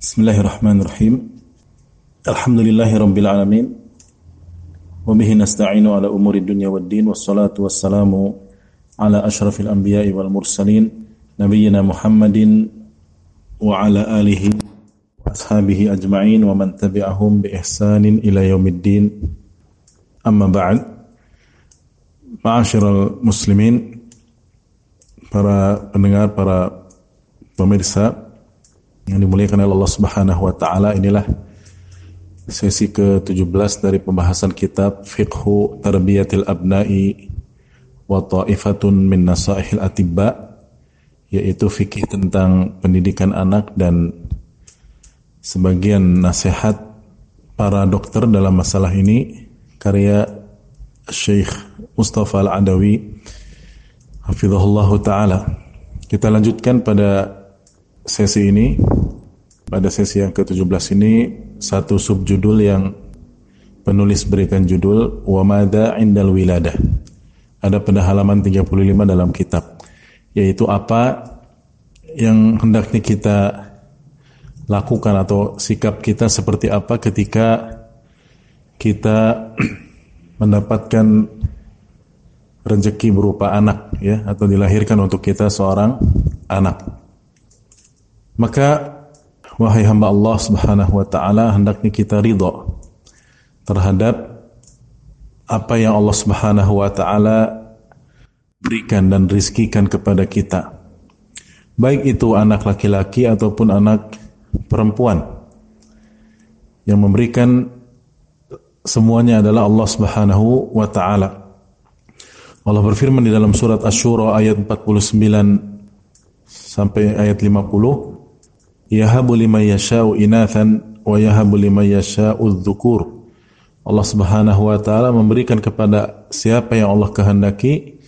Bismillahirrahmanirrahim. Alhamdulillahi rabbil alamin. Wa bihi nasta'inu ala umuri dunya waddin wassalatu wassalamu ala asyrafil anbiya'i wal mursalin nabiyyina Muhammadin wa ala alihi wa ashabihi ajma'in wa man tabi'ahum bi ihsanin ila yaumiddin. Amma ba'd. Ma'asyiral muslimin para pendengar, para pemirsa yang dimuliakan oleh Allah Subhanahu wa taala, inilah sesi ke-17 dari pembahasan kitab Fiqhu Tarbiyatil Abna'i wa Ta'ifatun min Nasaihil Atibba yaitu fikih tentang pendidikan anak dan sebagian nasihat para dokter dalam masalah ini karya Syekh Mustafa Al-Adawi hafizahullah taala. Kita lanjutkan pada sesi ini pada sesi yang ke-17 ini satu subjudul yang penulis berikan judul wa madza indal wiladah. Ada pada halaman 35 dalam kitab yaitu apa yang hendaknya kita lakukan atau sikap kita seperti apa ketika kita mendapatkan rezeki berupa anak ya atau dilahirkan untuk kita seorang anak. Maka wahai hamba Allah Subhanahu wa taala hendaknya kita ridha terhadap apa yang Allah Subhanahu wa taala berikan dan rizkikan kepada kita. Baik itu anak laki-laki ataupun anak perempuan. Yang memberikan semuanya adalah Allah Subhanahu wa taala. Allah berfirman di dalam surat Asy-Syura ayat 49 sampai ayat 50, "Yahabu liman yasha'u inathan wa yahabu liman yasha'u dzukur." Allah Subhanahu wa taala memberikan kepada siapa yang Allah kehendaki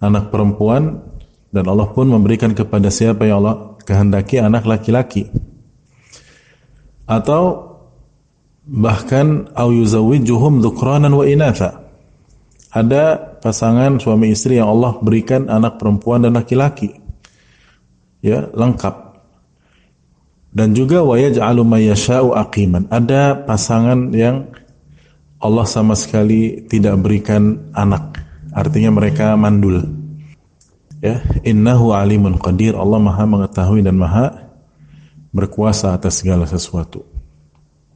anak perempuan dan Allah pun memberikan kepada siapa yang Allah kehendaki anak laki-laki. Atau bahkan au yuzawwijuhum dzukranan wa inatha ada pasangan suami istri yang Allah berikan anak perempuan dan laki-laki. Ya, lengkap. Dan juga wa yaj'alu mayyasha'u aqiman. Ada pasangan yang Allah sama sekali tidak berikan anak. Artinya mereka mandul. Ya, innahu alimun qadir. Allah Maha mengetahui dan Maha berkuasa atas segala sesuatu.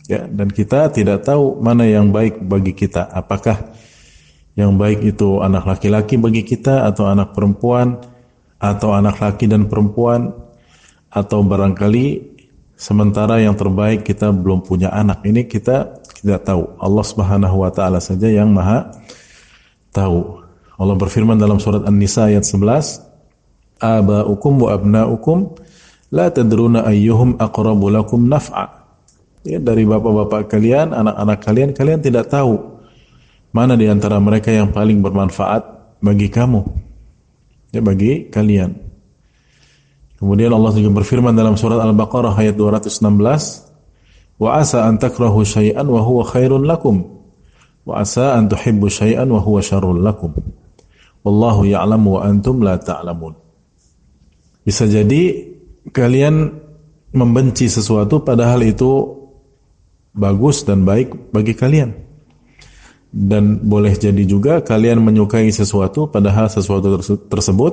Ya, dan kita tidak tahu mana yang baik bagi kita. Apakah yang baik itu anak laki-laki bagi kita atau anak perempuan atau anak laki dan perempuan atau barangkali sementara yang terbaik kita belum punya anak ini kita tidak tahu Allah Subhanahu wa taala saja yang maha tahu Allah berfirman dalam surat An-Nisa ayat 11 abaukum wa abnaukum la tadruna ayyuhum aqrabu lakum naf'a ya dari bapak-bapak kalian anak-anak kalian kalian tidak tahu Mana di antara mereka yang paling bermanfaat bagi kamu? Ya bagi kalian. Kemudian Allah juga berfirman dalam surat Al-Baqarah ayat 216, "Wa asa an takrahu syai'an wa huwa khairun lakum, wa asa an tuhibbu syai'an wa huwa syarrul lakum. Wallahu ya'lamu wa antum la ta'lamun." Bisa jadi kalian membenci sesuatu padahal itu bagus dan baik bagi kalian dan boleh jadi juga kalian menyukai sesuatu padahal sesuatu tersebut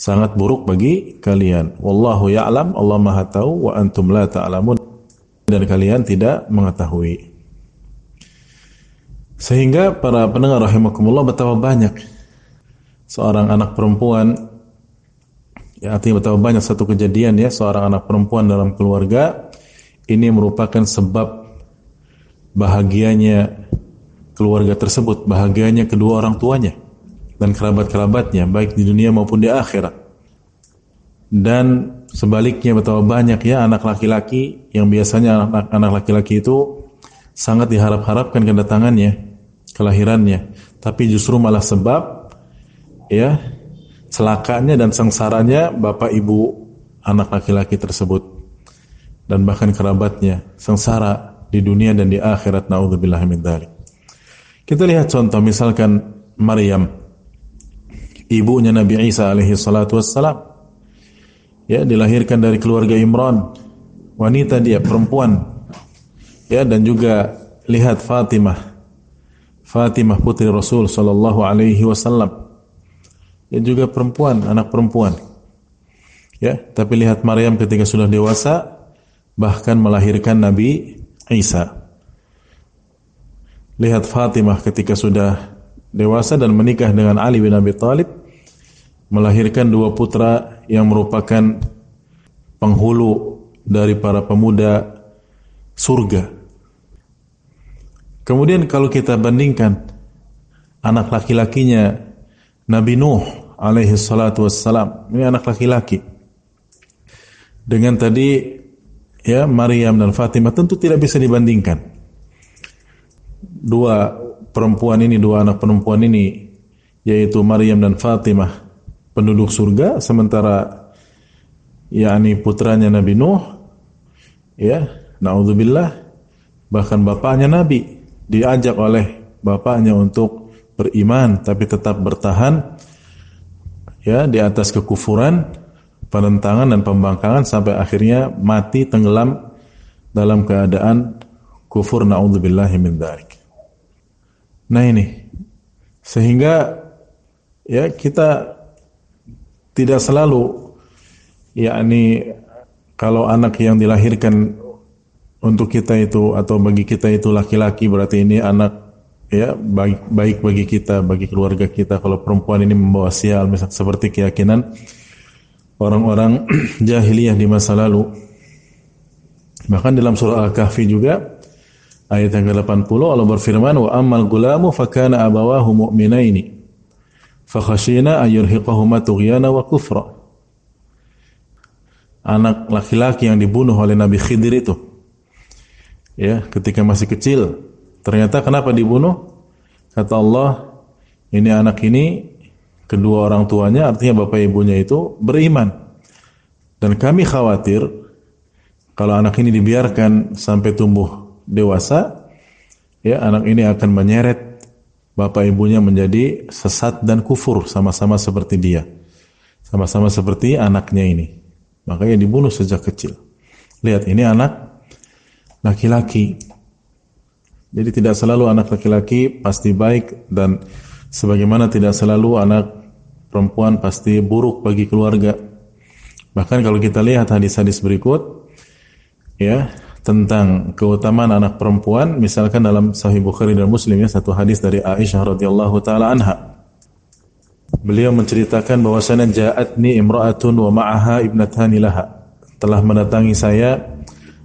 sangat buruk bagi kalian. Wallahu ya'lam, Allah Maha tahu wa antum la ta'lamun dan kalian tidak mengetahui. Sehingga para pendengar rahimakumullah betapa banyak seorang anak perempuan ya artinya betapa banyak satu kejadian ya seorang anak perempuan dalam keluarga ini merupakan sebab bahagianya keluarga tersebut, bahagianya kedua orang tuanya dan kerabat-kerabatnya baik di dunia maupun di akhirat. Dan sebaliknya betapa banyak ya anak laki-laki yang biasanya anak-anak laki-laki itu sangat diharap-harapkan kedatangannya, kelahirannya, tapi justru malah sebab ya celakanya dan sengsaranya bapak ibu anak laki-laki tersebut dan bahkan kerabatnya sengsara di dunia dan di akhirat naudzubillah min dzalik. Kita lihat contoh misalkan Maryam ibunya Nabi Isa alaihi salatu wassalam. Ya dilahirkan dari keluarga Imran. Wanita dia perempuan. Ya dan juga lihat Fatimah. Fatimah putri Rasul sallallahu alaihi wasallam. Ya juga perempuan anak perempuan. Ya tapi lihat Maryam ketika sudah dewasa bahkan melahirkan Nabi Isa. Lihat Fatimah ketika sudah dewasa dan menikah dengan Ali bin Abi Thalib melahirkan dua putra yang merupakan penghulu dari para pemuda surga. Kemudian kalau kita bandingkan anak laki-lakinya Nabi Nuh alaihi salatu wassalam, ini anak laki-laki. Dengan tadi ya Maryam dan Fatimah tentu tidak bisa dibandingkan. Dua perempuan ini, dua anak perempuan ini yaitu Maryam dan Fatimah penduduk surga sementara yakni putranya Nabi Nuh ya naudzubillah bahkan bapaknya Nabi diajak oleh bapaknya untuk beriman tapi tetap bertahan ya di atas kekufuran penentangan dan pembangkangan sampai akhirnya mati tenggelam dalam keadaan kufur naudzubillahi min dzalik nah ini sehingga ya kita tidak selalu yakni kalau anak yang dilahirkan untuk kita itu atau bagi kita itu laki-laki berarti ini anak ya baik baik bagi kita bagi keluarga kita. Kalau perempuan ini membawa sial misalnya seperti keyakinan orang-orang jahiliyah di masa lalu. Bahkan dalam surah Al-Kahfi juga ayat yang ke-80 Allah berfirman wa ammal gulamu fakana abawahu mu'minaini fakhashina ayurhiqahuma tughyana wa kufra. Anak laki-laki yang dibunuh oleh Nabi Khidir itu. Ya, ketika masih kecil. Ternyata kenapa dibunuh? Kata Allah, ini anak ini kedua orang tuanya artinya bapak ibunya itu beriman. Dan kami khawatir kalau anak ini dibiarkan sampai tumbuh dewasa, ya anak ini akan menyeret bapak ibunya menjadi sesat dan kufur sama-sama seperti dia. Sama-sama seperti anaknya ini. Makanya dibunuh sejak kecil. Lihat ini anak laki-laki. Jadi tidak selalu anak laki-laki pasti baik dan sebagaimana tidak selalu anak perempuan pasti buruk bagi keluarga. Bahkan kalau kita lihat hadis-hadis berikut ya, tentang keutamaan anak perempuan misalkan dalam Sahih Bukhari dan Muslim ya satu hadis dari Aisyah radhiyallahu taala anha. Beliau menceritakan bahwasanya ja'atni imra'atun wa ma'aha ibnatani laha. Telah mendatangi saya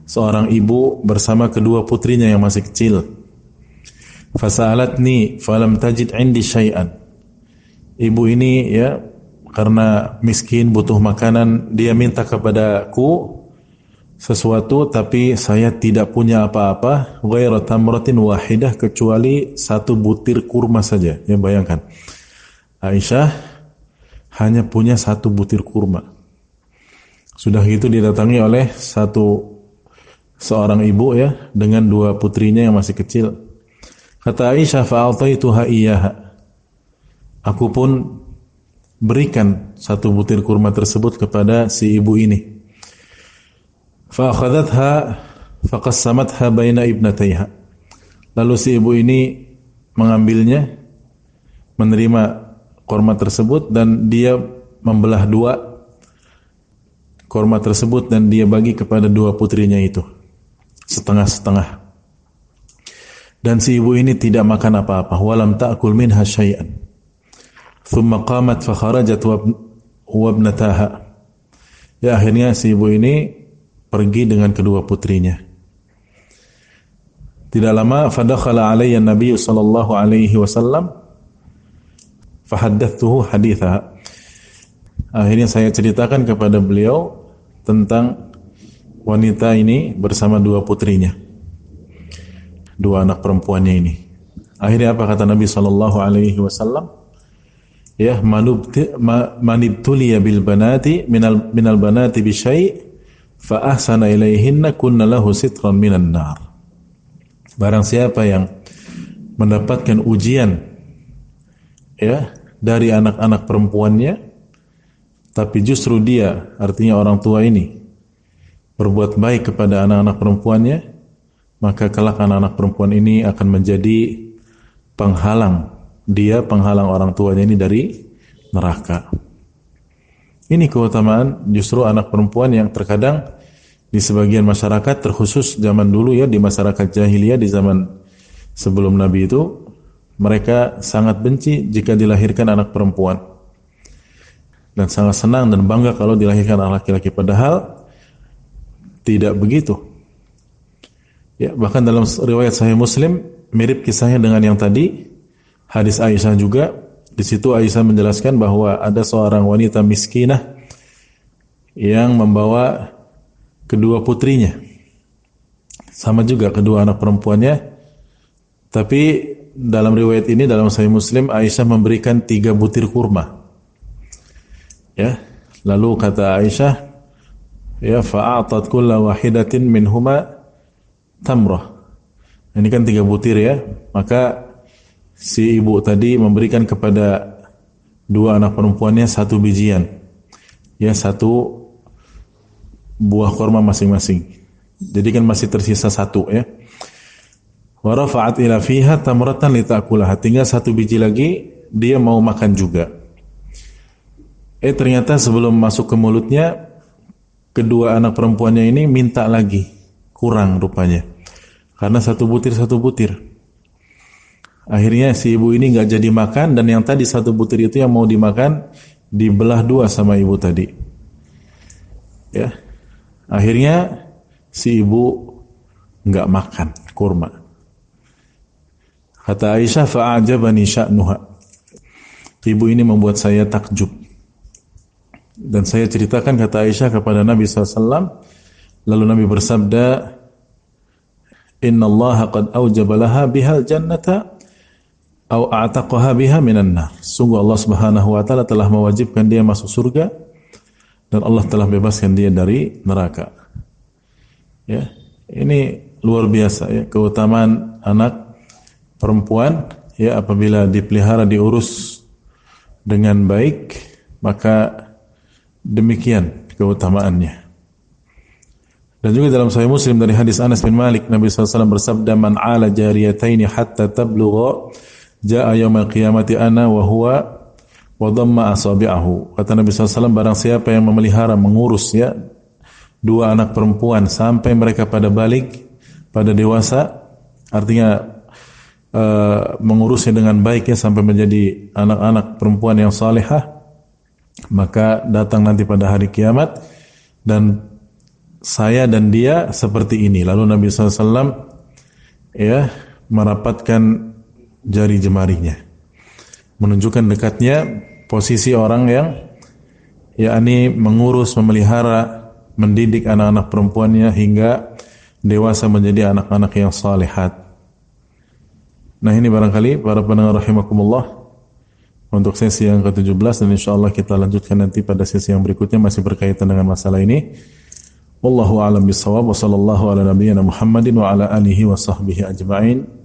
seorang ibu bersama kedua putrinya yang masih kecil. Fasalatni falam tajid indi syai'an. Ibu ini ya karena miskin butuh makanan dia minta kepadaku sesuatu tapi saya tidak punya apa-apa ghairu tamratin wahidah kecuali satu butir kurma saja. Ya bayangkan. Aisyah hanya punya satu butir kurma. Sudah gitu didatangi oleh satu seorang ibu ya dengan dua putrinya yang masih kecil. Kata Aisyah fa'altaituha iyyaha. Aku pun berikan satu butir kurma tersebut kepada si ibu ini. Fa'akhadhatha faqassamatha baina ibnatayha. Lalu si ibu ini mengambilnya, menerima korma tersebut dan dia membelah dua korma tersebut dan dia bagi kepada dua putrinya itu. Setengah-setengah. Dan si ibu ini tidak makan apa-apa. Walam ta'kul minha syai'an. Thumma qamat fa kharajat wa ibnataha. Ya akhirnya si ibu ini pergi dengan kedua putrinya. Tidak lama fadakhala alayya Nabi sallallahu alaihi wasallam fahaddathuhu haditha. Akhirnya saya ceritakan kepada beliau tentang wanita ini bersama dua putrinya. Dua anak perempuannya ini. Akhirnya apa kata Nabi sallallahu alaihi wasallam? Ya manibtuliya bil banati minal minal banati bi fa ilaihinna kunna lahu sitran minan. Barang siapa yang mendapatkan ujian ya dari anak-anak perempuannya tapi justru dia artinya orang tua ini berbuat baik kepada anak-anak perempuannya, maka kelak anak-anak perempuan ini akan menjadi penghalang dia penghalang orang tuanya ini dari neraka. Ini keutamaan justru anak perempuan yang terkadang di sebagian masyarakat terkhusus zaman dulu ya di masyarakat jahiliyah di zaman sebelum Nabi itu mereka sangat benci jika dilahirkan anak perempuan. Dan sangat senang dan bangga kalau dilahirkan anak laki-laki. Padahal tidak begitu. Ya, bahkan dalam riwayat Sahih Muslim mirip kisahnya dengan yang tadi. Hadis Aisyah juga di situ Aisyah menjelaskan bahwa ada seorang wanita miskinah yang membawa kedua putrinya. Sama juga kedua anak perempuannya. Tapi dalam riwayat ini dalam Sahih Muslim Aisyah memberikan tiga butir kurma. Ya. Lalu kata Aisyah, ya fa'atat kulla wahidatin minhuma tamrah. Ini kan tiga butir ya. Maka si ibu tadi memberikan kepada dua anak perempuannya satu bijian. Ya, satu buah korma masing-masing. Jadi kan masih tersisa satu ya. Wa rafa'at ila fiha tamratan litakulaha. Tinggal satu biji lagi dia mau makan juga. Eh ternyata sebelum masuk ke mulutnya kedua anak perempuannya ini minta lagi. Kurang rupanya. Karena satu butir satu butir. Akhirnya si ibu ini nggak jadi makan dan yang tadi satu butir itu yang mau dimakan dibelah dua sama ibu tadi. Ya. Akhirnya si ibu nggak makan kurma. Kata Aisyah fa'ajabani sya'nuha. Ibu ini membuat saya takjub. Dan saya ceritakan kata Aisyah kepada Nabi SAW. Lalu Nabi bersabda, Inna Allah qad awjabalaha bihal jannata au a'taqaha biha minan nar. Sungguh Allah Subhanahu wa taala telah mewajibkan dia masuk surga dan Allah telah bebaskan dia dari neraka. Ya. Ini luar biasa ya keutamaan anak perempuan ya apabila dipelihara diurus dengan baik maka demikian keutamaannya. Dan juga dalam Sahih Muslim dari hadis Anas bin Malik Nabi SAW bersabda man ala jariyataini hatta tablugha Ja'a yaumal qiyamati ana wa huwa wa dhamma asabi'ahu. Kata Nabi SAW, barang siapa yang memelihara, mengurus ya dua anak perempuan sampai mereka pada balik, pada dewasa, artinya uh, mengurusnya dengan baik ya sampai menjadi anak-anak perempuan yang salehah, maka datang nanti pada hari kiamat dan saya dan dia seperti ini. Lalu Nabi SAW ya merapatkan jari jemarinya. Menunjukkan dekatnya posisi orang yang yakni mengurus, memelihara, mendidik anak-anak perempuannya hingga dewasa menjadi anak-anak yang salihat. Nah ini barangkali para pendengar rahimakumullah untuk sesi yang ke-17 dan insya Allah kita lanjutkan nanti pada sesi yang berikutnya masih berkaitan dengan masalah ini. Wallahu a'lam bishawab wa sallallahu ala nabiyyina Muhammadin wa ala alihi wa sahbihi ajma'in.